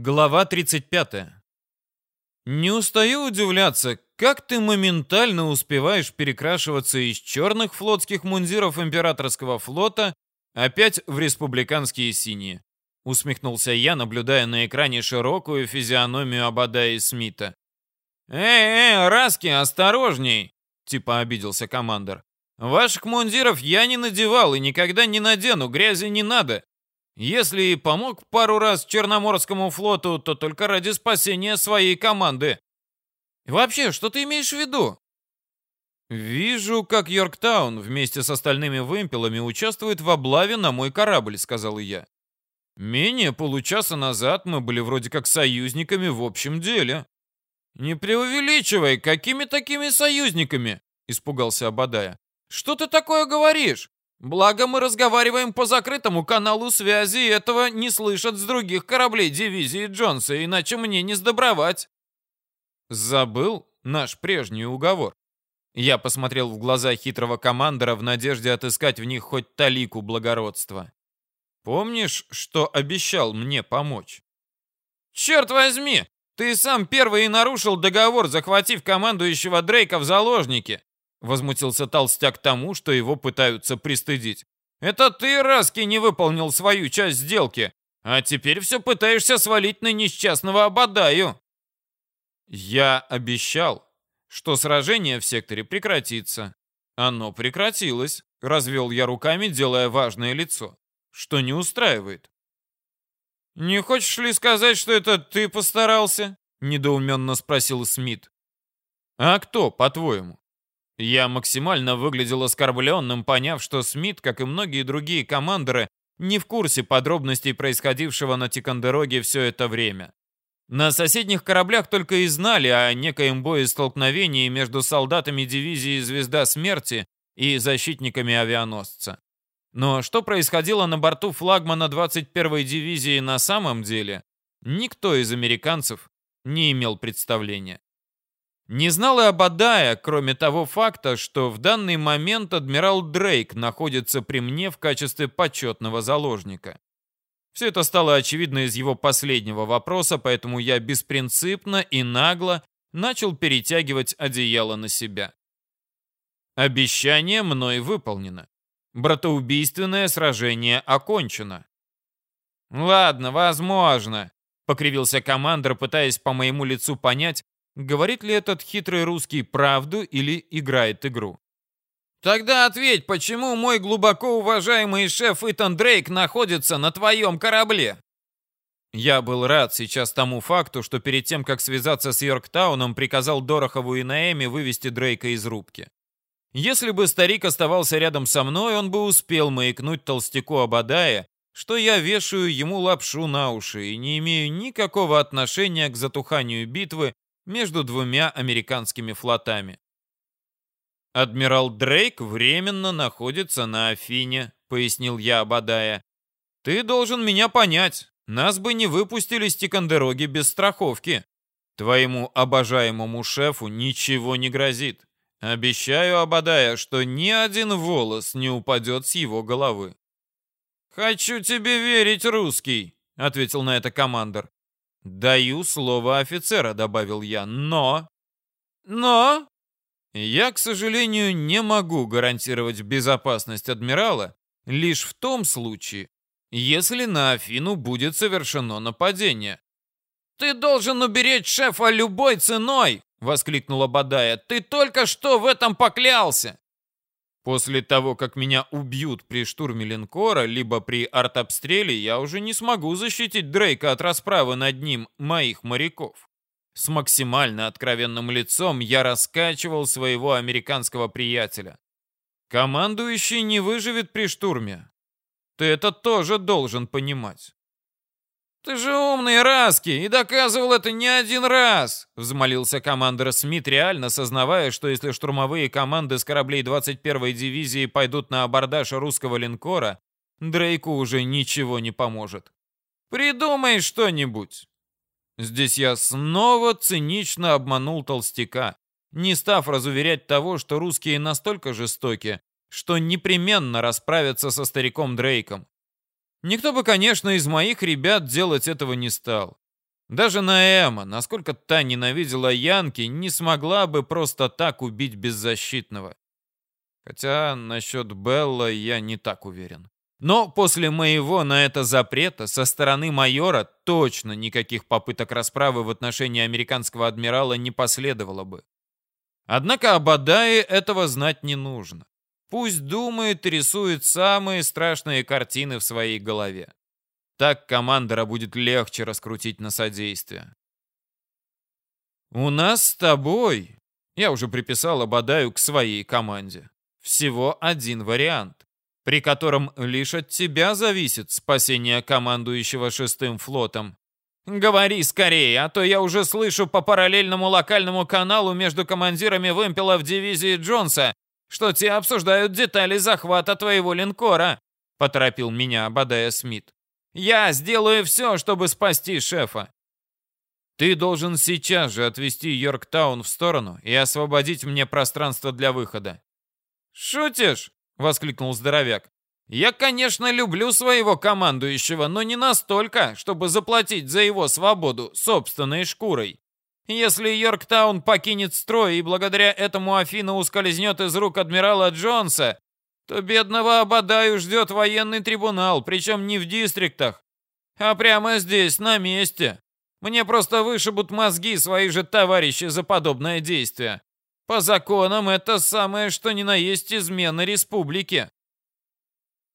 Глава 35. Не устаю удивляться, как ты моментально успеваешь перекрашиваться из черных флотских мундиров императорского флота опять в республиканские синие. Усмехнулся я, наблюдая на экране широкую физиономию Абада и Смита. «Эй, эй, Раски, осторожней!» Типа обиделся командор. «Ваших мундиров я не надевал и никогда не надену, грязи не надо. Если и помог пару раз Черноморскому флоту, то только ради спасения своей команды. Вообще, что ты имеешь в виду? «Вижу, как Йорктаун вместе с остальными вымпелами участвует в облаве на мой корабль», — сказал я. «Менее получаса назад мы были вроде как союзниками в общем деле». «Не преувеличивай, какими такими союзниками?» — испугался Абадая. «Что ты такое говоришь? Благо мы разговариваем по закрытому каналу связи, и этого не слышат с других кораблей дивизии Джонса, иначе мне не сдобровать. Забыл наш прежний уговор. Я посмотрел в глаза хитрого командора в надежде отыскать в них хоть талику благородства. Помнишь, что обещал мне помочь? Черт возьми! Ты сам первый и нарушил договор, захватив командующего Дрейка в заложники. Возмутился толстяк тому, что его пытаются пристыдить. «Это ты, Раски, не выполнил свою часть сделки, а теперь все пытаешься свалить на несчастного Абадаю». «Я обещал, что сражение в секторе прекратится. Оно прекратилось», — развел я руками, делая важное лицо, что не устраивает. «Не хочешь ли сказать, что это ты постарался?» — недоуменно спросил Смит. «А кто, по-твоему?» Я максимально выглядел оскорбленным, поняв, что Смит, как и многие другие командоры, не в курсе подробностей происходившего на Тикандероге все это время. На соседних кораблях только и знали о некоем боестолкновении между солдатами дивизии «Звезда смерти» и защитниками авианосца. Но что происходило на борту флагмана 21-й дивизии на самом деле, никто из американцев не имел представления. Не знал и Абадая, кроме того факта, что в данный момент адмирал Дрейк находится при мне в качестве почетного заложника. Все это стало очевидно из его последнего вопроса, поэтому я беспринципно и нагло начал перетягивать одеяло на себя. Обещание мной выполнено. Братоубийственное сражение окончено. «Ладно, возможно», — покривился командир, пытаясь по моему лицу понять, Говорит ли этот хитрый русский правду или играет игру? Тогда ответь, почему мой глубоко уважаемый шеф Итан Дрейк находится на твоем корабле? Я был рад сейчас тому факту, что перед тем, как связаться с Йорктауном, приказал Дорохову и Наэми вывести Дрейка из рубки. Если бы старик оставался рядом со мной, он бы успел маякнуть толстяку Абадая, что я вешаю ему лапшу на уши и не имею никакого отношения к затуханию битвы между двумя американскими флотами. «Адмирал Дрейк временно находится на Афине», — пояснил я Абадая. «Ты должен меня понять. Нас бы не выпустили с Тикандероги без страховки. Твоему обожаемому шефу ничего не грозит. Обещаю, Абадая, что ни один волос не упадет с его головы». «Хочу тебе верить, русский», — ответил на это командор. «Даю слово офицера», — добавил я, — «но...» «Но...» «Я, к сожалению, не могу гарантировать безопасность адмирала лишь в том случае, если на Афину будет совершено нападение». «Ты должен уберечь шефа любой ценой!» — воскликнула Бадая. «Ты только что в этом поклялся!» После того, как меня убьют при штурме линкора, либо при артобстреле, я уже не смогу защитить Дрейка от расправы над ним моих моряков. С максимально откровенным лицом я раскачивал своего американского приятеля. Командующий не выживет при штурме. Ты это тоже должен понимать. «Ты же умный, Раски, и доказывал это не один раз!» Взмолился командир Смит, реально сознавая, что если штурмовые команды с кораблей 21-й дивизии пойдут на абордаж русского линкора, Дрейку уже ничего не поможет. «Придумай что-нибудь!» Здесь я снова цинично обманул толстяка, не став разуверять того, что русские настолько жестоки, что непременно расправятся со стариком Дрейком. Никто бы, конечно, из моих ребят делать этого не стал. Даже Наэма, насколько та ненавидела Янки, не смогла бы просто так убить беззащитного. Хотя насчет Белла я не так уверен. Но после моего на это запрета со стороны майора точно никаких попыток расправы в отношении американского адмирала не последовало бы. Однако Абадае этого знать не нужно. Пусть думает и рисует самые страшные картины в своей голове. Так командора будет легче раскрутить на содействие. «У нас с тобой...» Я уже приписал Абадаю к своей команде. Всего один вариант, при котором лишь от тебя зависит спасение командующего шестым флотом. Говори скорее, а то я уже слышу по параллельному локальному каналу между командирами вымпелов дивизии Джонса, что те обсуждают детали захвата твоего линкора», — поторопил меня Абадая Смит. Я сделаю все, чтобы спасти шефа. Ты должен сейчас же отвезти Йорктаун в сторону и освободить мне пространство для выхода. Шутишь? воскликнул здоровяк. Я, конечно, люблю своего командующего, но не настолько, чтобы заплатить за его свободу собственной шкурой. Если Йорктаун покинет строй и благодаря этому Афина ускользнет из рук адмирала Джонса, то бедного Абадаю ждет военный трибунал, причем не в дистриктах, а прямо здесь, на месте. Мне просто вышибут мозги свои же товарищи за подобное действие. По законам это самое что ни на есть измена республике.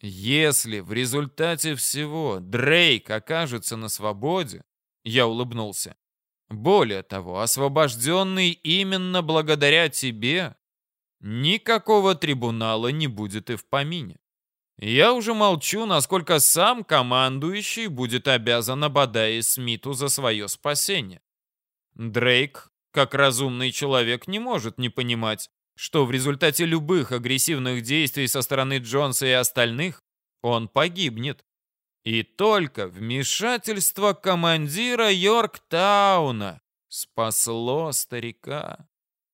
Если в результате всего Дрейк окажется на свободе, я улыбнулся. Более того, освобожденный именно благодаря тебе, Никакого трибунала не будет и в помине. Я уже молчу, насколько сам командующий будет обязан Абадае Смиту за свое спасение. Дрейк, как разумный человек, не может не понимать, что в результате любых агрессивных действий со стороны Джонса и остальных он погибнет. И только вмешательство командира Йорктауна спасло старика.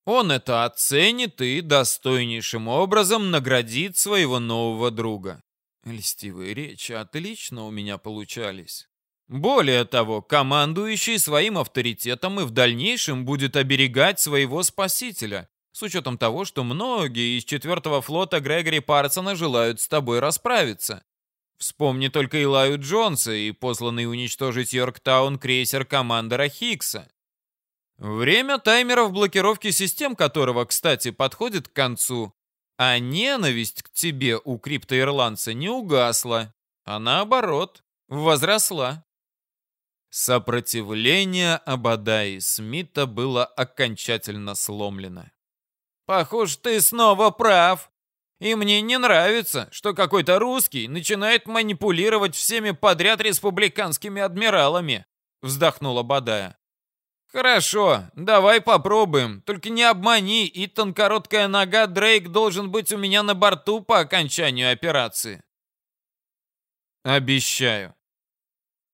Он это оценит и достойнейшим образом наградит своего нового друга. Льстивые речи отлично у меня получались. Более того, командующий своим авторитетом и в дальнейшем будет оберегать своего спасителя, с учетом того, что многие из четвертого флота Грегори Парсона желают с тобой расправиться. Вспомни только Илаю Джонса и посланный уничтожить Йорктаун крейсер командора Хиггса. Время таймеров блокировки систем которого, кстати, подходит к концу, а ненависть к тебе у криптоирландца не угасла, а наоборот, возросла. Сопротивление Абадаи Смита было окончательно сломлено. «Похоже, ты снова прав. И мне не нравится, что какой-то русский начинает манипулировать всеми подряд республиканскими адмиралами», вздохнула Бадая. «Хорошо, давай попробуем. Только не обмани, Итан Короткая Нога Дрейк должен быть у меня на борту по окончанию операции». «Обещаю».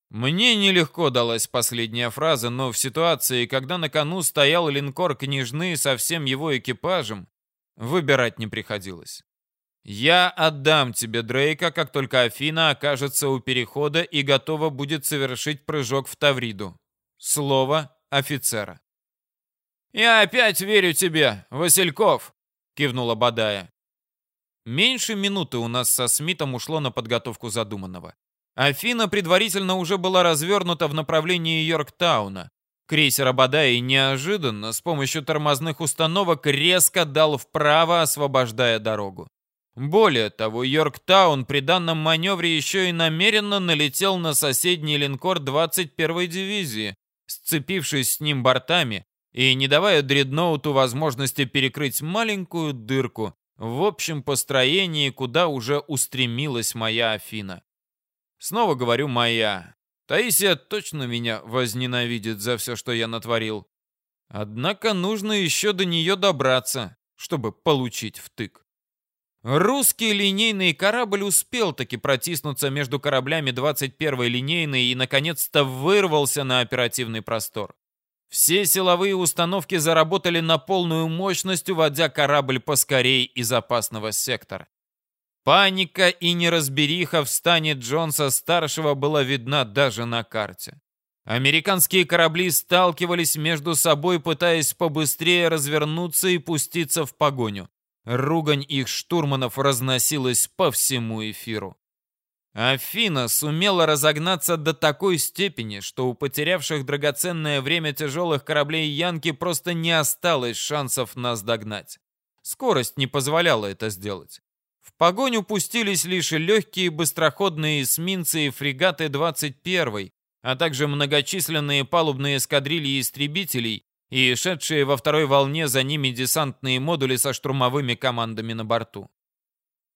Мне нелегко далась последняя фраза, но в ситуации, когда на кону стоял линкор княжны со всем его экипажем, выбирать не приходилось. Я отдам тебе Дрейка, как только Афина окажется у перехода и готова будет совершить прыжок в Тавриду. Слово офицера. «Я опять верю тебе, Васильков!» — кивнула Бадая. Меньше минуты у нас со Смитом ушло на подготовку задуманного. Афина предварительно уже была развернута в направлении Йорктауна. Крейсер Абадаи неожиданно с помощью тормозных установок резко дал вправо, освобождая дорогу. Более того, Йорктаун при данном маневре еще и намеренно налетел на соседний линкор 21-й дивизии, сцепившись с ним бортами и не давая дредноуту возможности перекрыть маленькую дырку в общем построении, куда уже устремилась моя Афина. Снова говорю «моя». Таисия точно меня возненавидит за все, что я натворил. Однако нужно еще до нее добраться, чтобы получить втык. Русский линейный корабль успел таки протиснуться между кораблями 21-й линейной и, наконец-то, вырвался на оперативный простор. Все силовые установки заработали на полную мощность, уводя корабль поскорей из опасного сектора. Паника и неразбериха в стане Джонса-старшего была видна даже на карте. Американские корабли сталкивались между собой, пытаясь побыстрее развернуться и пуститься в погоню. Ругань их штурманов разносилась по всему эфиру. Афина сумела разогнаться до такой степени, что у потерявших драгоценное время тяжелых кораблей Янки просто не осталось шансов нас догнать. Скорость не позволяла это сделать. В погоню пустились лишь легкие быстроходные эсминцы и фрегаты 21-й, а также многочисленные палубные эскадрильи истребителей и шедшие во второй волне за ними десантные модули со штурмовыми командами на борту.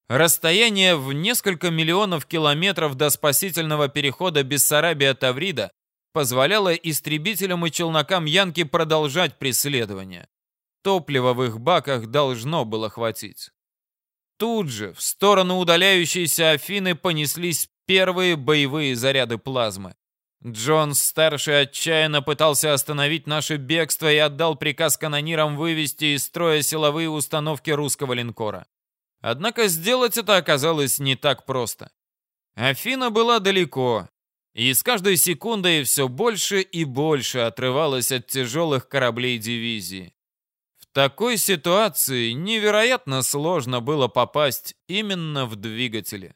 Расстояние в несколько миллионов километров до спасительного перехода Бессарабия-Таврида позволяло истребителям и челнокам Янки продолжать преследование. Топлива в их баках должно было хватить. Тут же в сторону удаляющейся Афины понеслись первые боевые заряды плазмы. Джонс-старший отчаянно пытался остановить наше бегство и отдал приказ канонирам вывести из строя силовые установки русского линкора. Однако сделать это оказалось не так просто. Афина была далеко, и с каждой секундой все больше и больше отрывалась от тяжелых кораблей дивизии. В такой ситуации невероятно сложно было попасть именно в двигатели.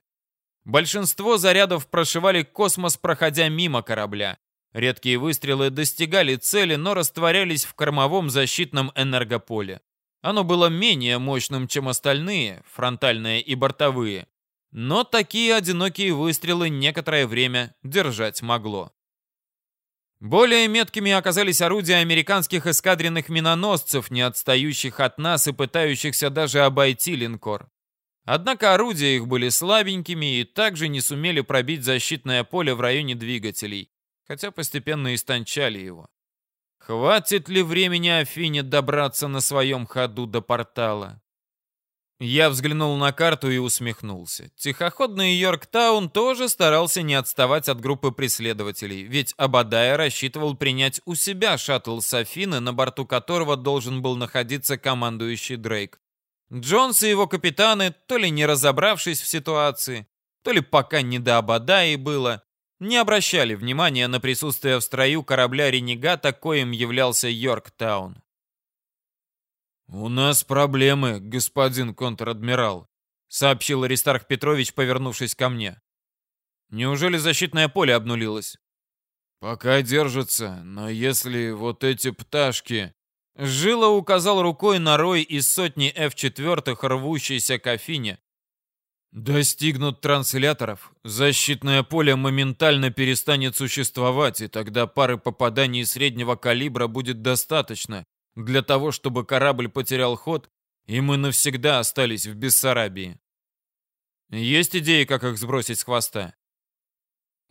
Большинство зарядов прошивали космос, проходя мимо корабля. Редкие выстрелы достигали цели, но растворялись в кормовом защитном энергополе. Оно было менее мощным, чем остальные, фронтальные и бортовые. Но такие одинокие выстрелы некоторое время держать могло. Более меткими оказались орудия американских эскадренных миноносцев, не отстающих от нас и пытающихся даже обойти линкор. Однако орудия их были слабенькими и также не сумели пробить защитное поле в районе двигателей, хотя постепенно истончали его. Хватит ли времени Афине добраться на своем ходу до портала? Я взглянул на карту и усмехнулся. Тихоходный Йорктаун тоже старался не отставать от группы преследователей, ведь Абадая рассчитывал принять у себя шаттл с Афины, на борту которого должен был находиться командующий Дрейк. Джонс и его капитаны, то ли не разобравшись в ситуации, то ли пока не до Абадаи было, не обращали внимания на присутствие в строю корабля «Ренегата», коим являлся Йорктаун. «У нас проблемы, господин контр-адмирал», — сообщил Аристарх Петрович, повернувшись ко мне. «Неужели защитное поле обнулилось?» «Пока держится, но если вот эти пташки...» Жила указал рукой на рой из сотни F-4, рвущейся к Афине, Достигнут трансляторов, защитное поле моментально перестанет существовать, и тогда пары попаданий среднего калибра будет достаточно для того, чтобы корабль потерял ход, и мы навсегда остались в Бессарабии. Есть идеи, как их сбросить с хвоста?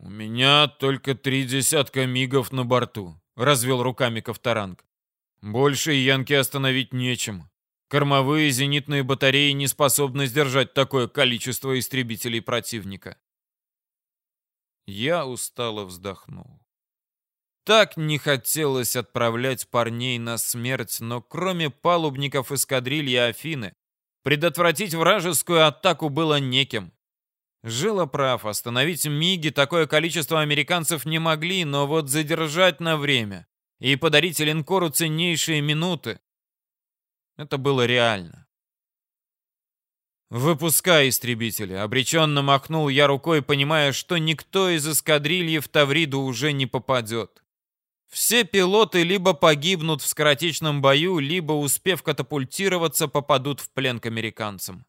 У меня только три десятка мигов на борту, развел руками Ковторанг. Больше Янки остановить нечем. Кормовые зенитные батареи не способны сдержать такое количество истребителей противника. Я устало вздохнул. Так не хотелось отправлять парней на смерть, но кроме палубников эскадрильи Афины, предотвратить вражескую атаку было неким. Жила прав, остановить Миги такое количество американцев не могли, но вот задержать на время и подарить линкору ценнейшие минуты это было реально. «Выпускай истребители!» — обреченно махнул я рукой, понимая, что никто из эскадрильи в Тавриду уже не попадет. Все пилоты либо погибнут в скоротечном бою, либо, успев катапультироваться, попадут в плен к американцам.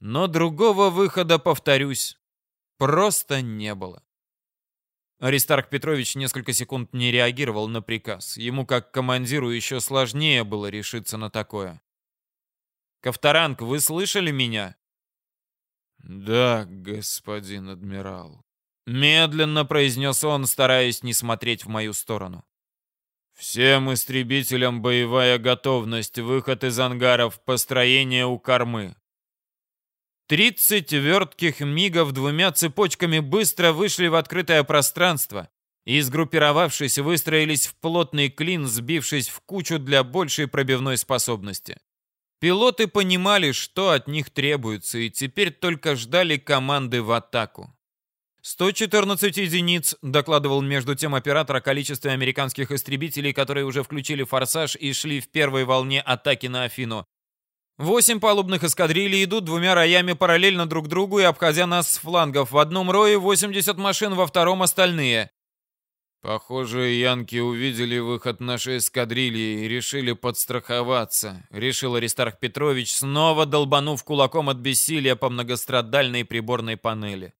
Но другого выхода, повторюсь, просто не было. Аристарх Петрович несколько секунд не реагировал на приказ. Ему, как командиру, еще сложнее было решиться на такое. «Ковторанг, вы слышали меня?» «Да, господин адмирал», — медленно произнес он, стараясь не смотреть в мою сторону. «Всем истребителям боевая готовность, выход из ангаров, построение у кормы. Тридцать вертких мигов двумя цепочками быстро вышли в открытое пространство и, сгруппировавшись, выстроились в плотный клин, сбившись в кучу для большей пробивной способности. Пилоты понимали, что от них требуется, и теперь только ждали команды в атаку. 114 единиц, докладывал между тем оператор о количестве американских истребителей, которые уже включили форсаж и шли в первой волне атаки на Афину. Восемь палубных эскадрилий идут двумя роями параллельно друг другу и обходя нас с флангов. В одном рое 80 машин, во втором остальные. Похоже, янки увидели выход нашей эскадрильи и решили подстраховаться, решил Аристарх Петрович, снова долбанув кулаком от бессилия по многострадальной приборной панели.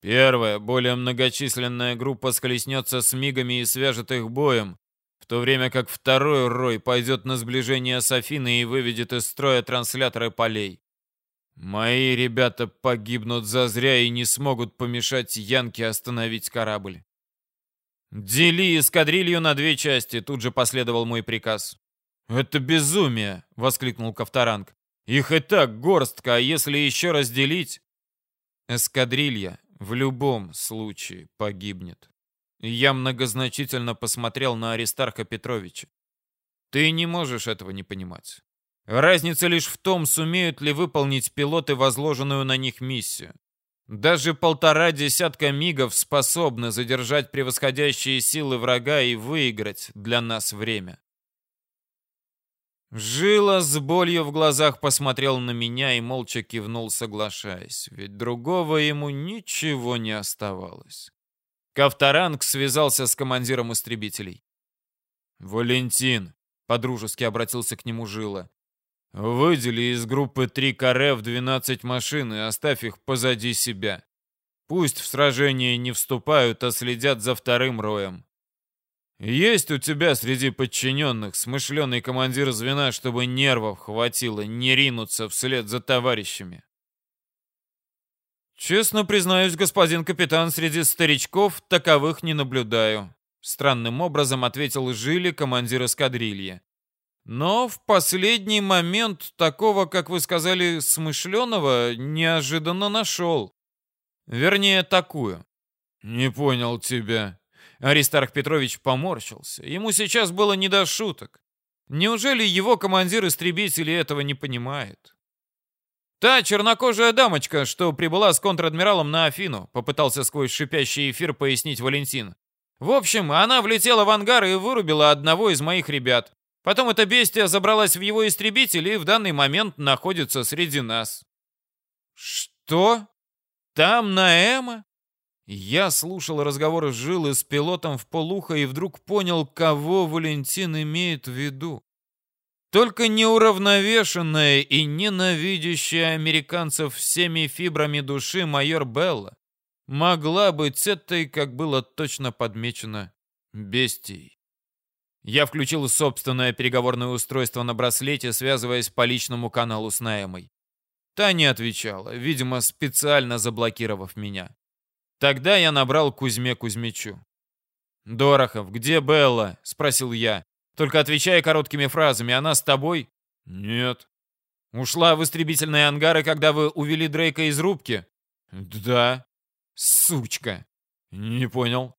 Первая, более многочисленная группа схлестнется с мигами и свяжет их боем, то время как второй рой пойдет на сближение с Афиной и выведет из строя трансляторы полей. Мои ребята погибнут зазря и не смогут помешать Янке остановить корабль. «Дели эскадрилью на две части», — тут же последовал мой приказ. «Это безумие!» — воскликнул Ковторанг. «Их и так горстка, а если еще разделить...» «Эскадрилья в любом случае погибнет. Я многозначительно посмотрел на Аристарха Петровича. Ты не можешь этого не понимать. Разница лишь в том, сумеют ли выполнить пилоты возложенную на них миссию. Даже полтора десятка мигов способны задержать превосходящие силы врага и выиграть для нас время. Жила с болью в глазах посмотрел на меня и молча кивнул, соглашаясь, ведь другого ему ничего не оставалось. Ковторанг связался с командиром истребителей. «Валентин», — подружески обратился к нему Жила, — «выдели из группы три каре в 12 машин и оставь их позади себя. Пусть в сражение не вступают, а следят за вторым роем. Есть у тебя среди подчиненных смышленый командир звена, чтобы нервов хватило не ринуться вслед за товарищами. Честно признаюсь, господин капитан, среди старичков таковых не наблюдаю. Странным образом ответил Жили, командир эскадрильи. Но в последний момент такого, как вы сказали, смышленого неожиданно нашел. Вернее, такую. Не понял тебя, Аристарх Петрович поморщился. Ему сейчас было не до шуток. Неужели его командир истребителей этого не понимает? «Та чернокожая дамочка, что прибыла с контр-адмиралом на Афину», попытался сквозь шипящий эфир пояснить Валентин. «В общем, она влетела в ангар и вырубила одного из моих ребят. Потом эта бестия забралась в его истребитель и в данный момент находится среди нас». «Что? Там на Эма?» Я слушал разговоры Жилы с пилотом в полухо и вдруг понял, кого Валентин имеет в виду. Только неуравновешенная и ненавидящая американцев всеми фибрами души майор Белла могла быть этой, как было точно подмечено, бестией. Я включил собственное переговорное устройство на браслете, связываясь по личному каналу с Наэмой. Та не отвечала, видимо, специально заблокировав меня. Тогда я набрал Кузьме Кузьмичу. «Дорохов, где Белла?» — спросил я. «Только отвечая короткими фразами. Она с тобой?» «Нет». «Ушла в истребительные ангары, когда вы увели Дрейка из рубки?» «Да». «Сучка!» «Не понял».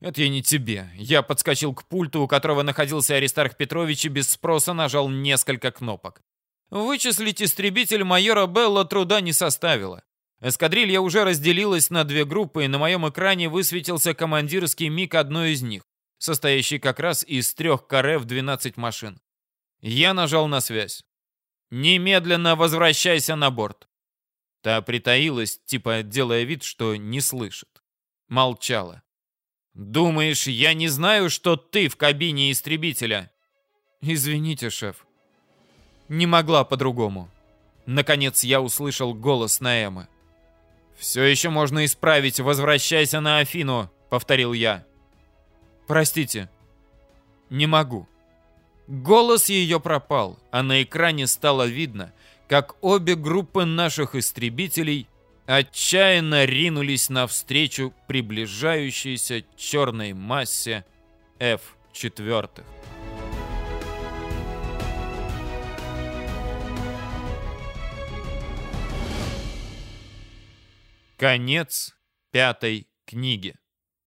«Это я не тебе». Я подскочил к пульту, у которого находился Аристарх Петрович, и без спроса нажал несколько кнопок. Вычислить истребитель майора Белла труда не составило. Эскадрилья уже разделилась на две группы, и на моем экране высветился командирский миг одной из них, состоящий как раз из трех каре в 12 машин. Я нажал на связь. «Немедленно возвращайся на борт». Та притаилась, типа делая вид, что не слышит. Молчала. «Думаешь, я не знаю, что ты в кабине истребителя?» «Извините, шеф. Не могла по-другому». Наконец я услышал голос Наэмы. «Все еще можно исправить. Возвращайся на Афину», — повторил я. «Простите, не могу». Голос ее пропал, а на экране стало видно, как обе группы наших истребителей отчаянно ринулись навстречу приближающейся черной массе F-4. Конец пятой книги.